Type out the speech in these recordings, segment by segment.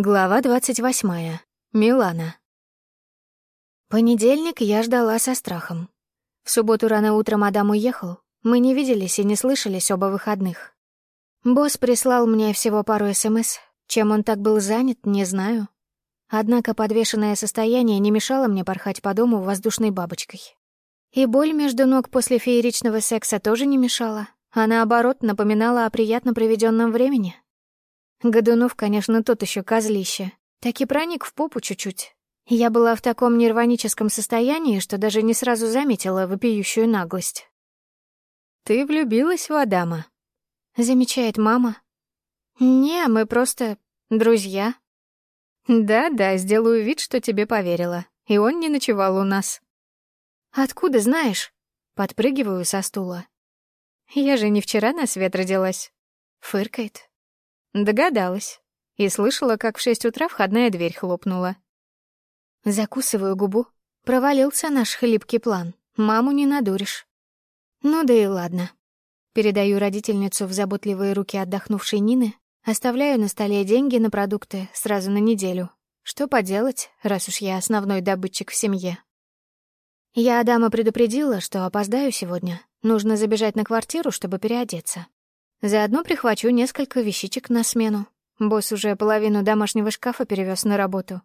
Глава двадцать восьмая. Милана. Понедельник я ждала со страхом. В субботу рано утром Адам уехал. Мы не виделись и не слышались оба выходных. Босс прислал мне всего пару СМС. Чем он так был занят, не знаю. Однако подвешенное состояние не мешало мне порхать по дому воздушной бабочкой. И боль между ног после фееричного секса тоже не мешала, а наоборот напоминала о приятно проведенном времени — Годунов, конечно, тот еще козлище. Так и проник в попу чуть-чуть. Я была в таком нерваническом состоянии, что даже не сразу заметила вопиющую наглость. «Ты влюбилась в Адама?» — замечает мама. «Не, мы просто друзья». «Да-да, сделаю вид, что тебе поверила. И он не ночевал у нас». «Откуда знаешь?» — подпрыгиваю со стула. «Я же не вчера на свет родилась». Фыркает. Догадалась. И слышала, как в шесть утра входная дверь хлопнула. Закусываю губу. Провалился наш хлипкий план. Маму не надуришь. Ну да и ладно. Передаю родительницу в заботливые руки отдохнувшей Нины, оставляю на столе деньги на продукты сразу на неделю. Что поделать, раз уж я основной добытчик в семье. Я Адама предупредила, что опоздаю сегодня. Нужно забежать на квартиру, чтобы переодеться. Заодно прихвачу несколько вещичек на смену. Босс уже половину домашнего шкафа перевез на работу.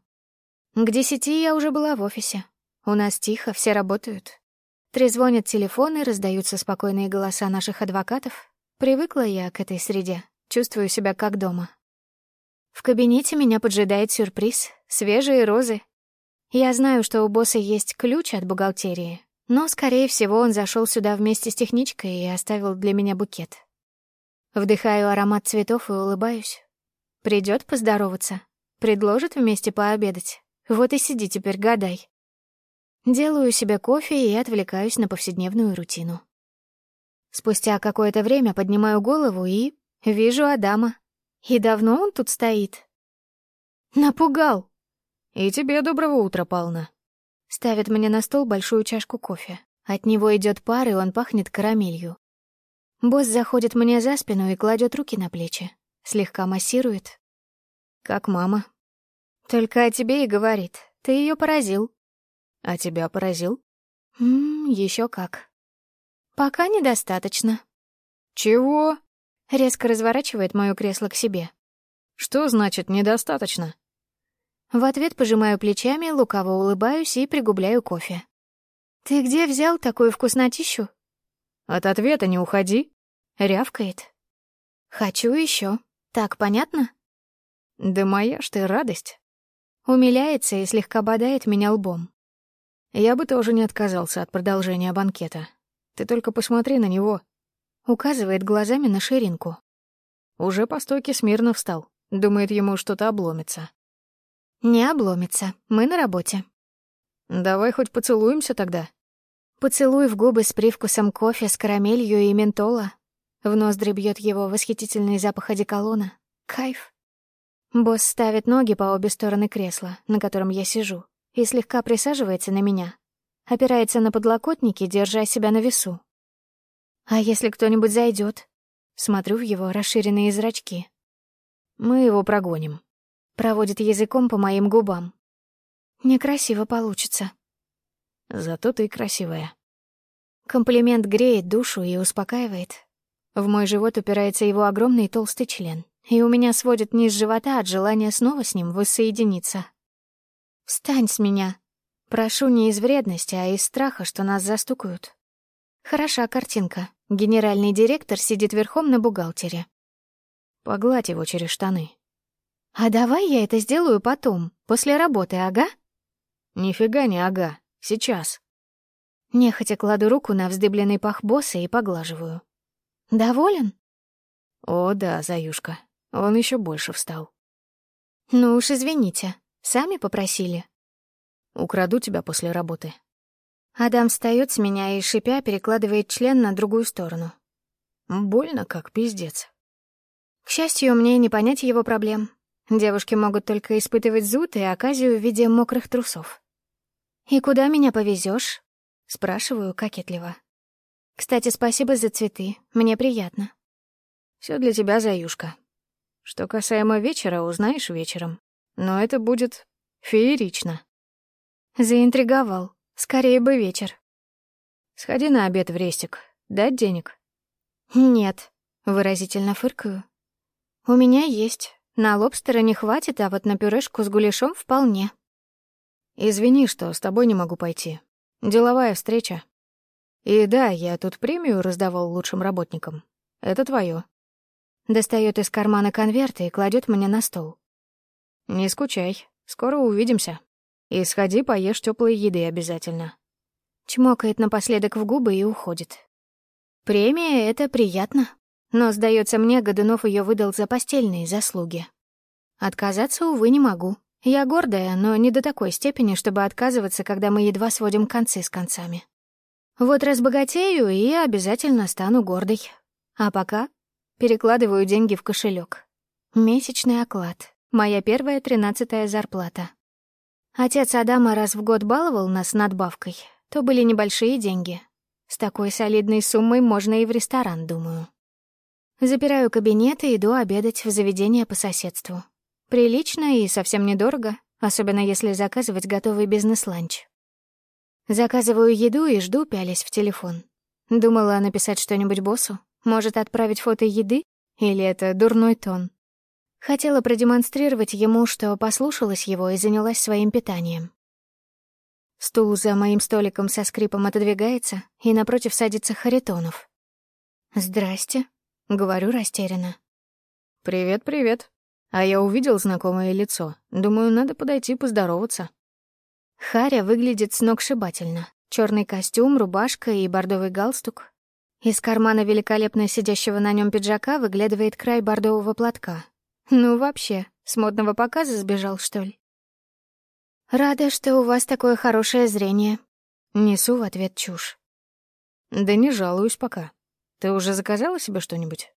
К десяти я уже была в офисе. У нас тихо, все работают. Трезвонят телефоны, раздаются спокойные голоса наших адвокатов. Привыкла я к этой среде, чувствую себя как дома. В кабинете меня поджидает сюрприз — свежие розы. Я знаю, что у босса есть ключ от бухгалтерии, но, скорее всего, он зашел сюда вместе с техничкой и оставил для меня букет. Вдыхаю аромат цветов и улыбаюсь. Придет поздороваться, предложит вместе пообедать. Вот и сиди теперь, гадай. Делаю себе кофе и отвлекаюсь на повседневную рутину. Спустя какое-то время поднимаю голову и вижу Адама. И давно он тут стоит? Напугал. И тебе доброго утра, Пална. Ставит мне на стол большую чашку кофе. От него идет пар, и он пахнет карамелью. Босс заходит мне за спину и кладет руки на плечи, слегка массирует. Как мама. Только о тебе и говорит. Ты ее поразил. А тебя поразил? Ммм, еще как. Пока недостаточно. Чего? Резко разворачивает мое кресло к себе. Что значит недостаточно? В ответ пожимаю плечами, лукаво улыбаюсь и пригубляю кофе. «Ты где взял такую вкуснотищу?» «От ответа не уходи», Рявкает. «Хочу еще. Так понятно?» «Да моя ж ты радость!» Умиляется и слегка бодает меня лбом. «Я бы тоже не отказался от продолжения банкета. Ты только посмотри на него!» Указывает глазами на ширинку. Уже по стойке смирно встал. Думает, ему что-то обломится. «Не обломится. Мы на работе». «Давай хоть поцелуемся тогда». Поцелуй в губы с привкусом кофе с карамелью и ментола в ноздри бьет его восхитительный запах одеколона. Кайф. Босс ставит ноги по обе стороны кресла, на котором я сижу, и слегка присаживается на меня. Опирается на подлокотники, держа себя на весу. А если кто-нибудь зайдет? Смотрю в его расширенные зрачки. Мы его прогоним. Проводит языком по моим губам. Некрасиво получится. Зато ты красивая. Комплимент греет душу и успокаивает, в мой живот упирается его огромный толстый член, и у меня сводит низ живота от желания снова с ним воссоединиться. «Встань с меня!» Прошу не из вредности, а из страха, что нас застукают. Хороша картинка. Генеральный директор сидит верхом на бухгалтере. Погладь его через штаны. А давай я это сделаю потом, после работы, ага? Нифига не ага, сейчас. Нехотя кладу руку на вздыбленный пах босса и поглаживаю. Доволен? О, да, Заюшка. Он еще больше встал. Ну уж извините, сами попросили. Украду тебя после работы. Адам встает с меня и, шипя, перекладывает член на другую сторону. Больно, как пиздец. К счастью, мне не понять его проблем. Девушки могут только испытывать зуд и оказию в виде мокрых трусов. «И куда меня повезешь? спрашиваю кокетливо. Кстати, спасибо за цветы. Мне приятно. Все для тебя, Заюшка. Что касаемо вечера, узнаешь вечером. но это будет феерично. Заинтриговал. Скорее бы вечер. Сходи на обед в рестик. Дать денег? Нет, выразительно фыркаю. У меня есть. На лобстера не хватит, а вот на пюрешку с гуляшом вполне. Извини, что с тобой не могу пойти. Деловая встреча. И да, я тут премию раздавал лучшим работникам. Это твое. Достает из кармана конверты и кладет мне на стол. Не скучай, скоро увидимся. И сходи, поешь теплой еды обязательно. Чмокает напоследок в губы и уходит. Премия — это приятно, но, сдается мне, Годунов ее выдал за постельные заслуги. Отказаться, увы, не могу. Я гордая, но не до такой степени, чтобы отказываться, когда мы едва сводим концы с концами. Вот разбогатею и обязательно стану гордой. А пока перекладываю деньги в кошелек. Месячный оклад. Моя первая тринадцатая зарплата. Отец Адама раз в год баловал нас надбавкой. То были небольшие деньги. С такой солидной суммой можно и в ресторан, думаю. Запираю кабинет и иду обедать в заведение по соседству. Прилично и совсем недорого, особенно если заказывать готовый бизнес-ланч. Заказываю еду и жду, пялясь в телефон. Думала написать что-нибудь боссу. Может, отправить фото еды? Или это дурной тон? Хотела продемонстрировать ему, что послушалась его и занялась своим питанием. Стул за моим столиком со скрипом отодвигается, и напротив садится Харитонов. «Здрасте», — говорю растерянно. «Привет, привет», а я увидел знакомое лицо. Думаю, надо подойти поздороваться. Харя выглядит сногсшибательно. Черный костюм, рубашка и бордовый галстук. Из кармана великолепно сидящего на нем пиджака выглядывает край бордового платка. Ну, вообще, с модного показа сбежал, что ли? «Рада, что у вас такое хорошее зрение». Несу в ответ чушь. «Да не жалуюсь пока. Ты уже заказала себе что-нибудь?